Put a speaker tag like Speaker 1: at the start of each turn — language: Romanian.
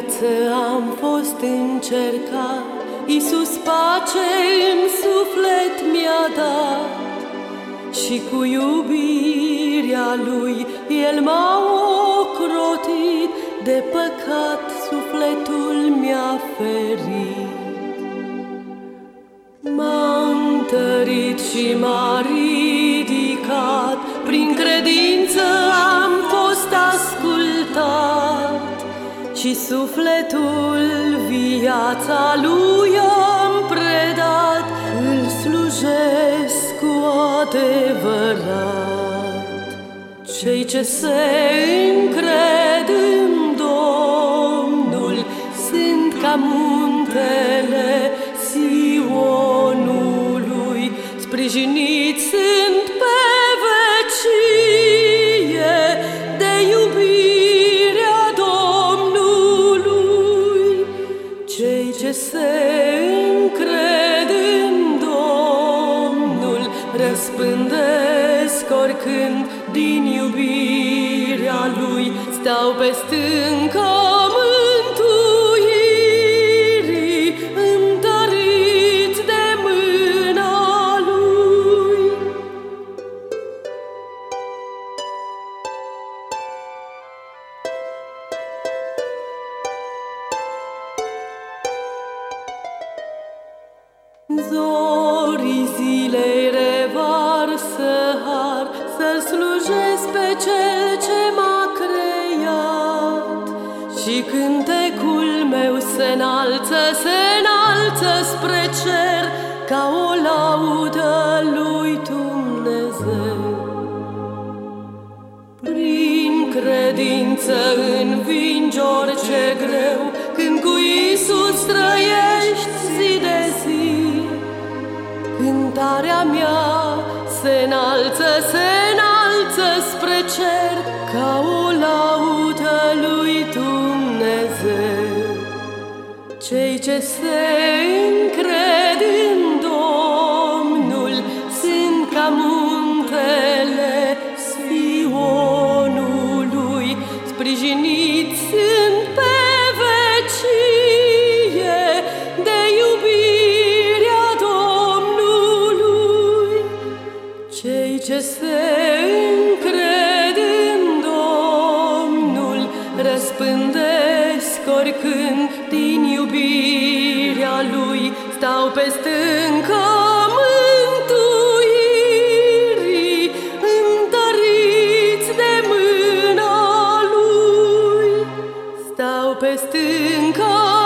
Speaker 1: viață am fost încercat, Iisus pace în suflet mi-a dat Și cu iubirea Lui El m-a ocrotit. De păcat sufletul mi-a ferit. M-a întărit și m-a ridicat Prin credință Și sufletul viața Lui am predat Îl slujesc cu adevărat. Cei ce se încred în Domnul Sunt ca muntele Sionului. Sprijiniți sunt se încred în Domnul Răspândesc oricând din iubirea Lui Stau pe stâncă Zorii zilei revarsă har Să slujesc pe Cel ce m-a creat. Și cântecul meu se înalță, se înalță spre cer Ca o laudă lui Dumnezeu. Prin credință învingi Cântarea mea se înalță, se înalță spre cer Ca o laudă lui Dumnezeu. Cei ce se încred se încred în Domnul Răspândesc oricând din iubirea Lui. Stau pe stâncă mântuirii Întăriți de mâna Lui. Stau pe stâncă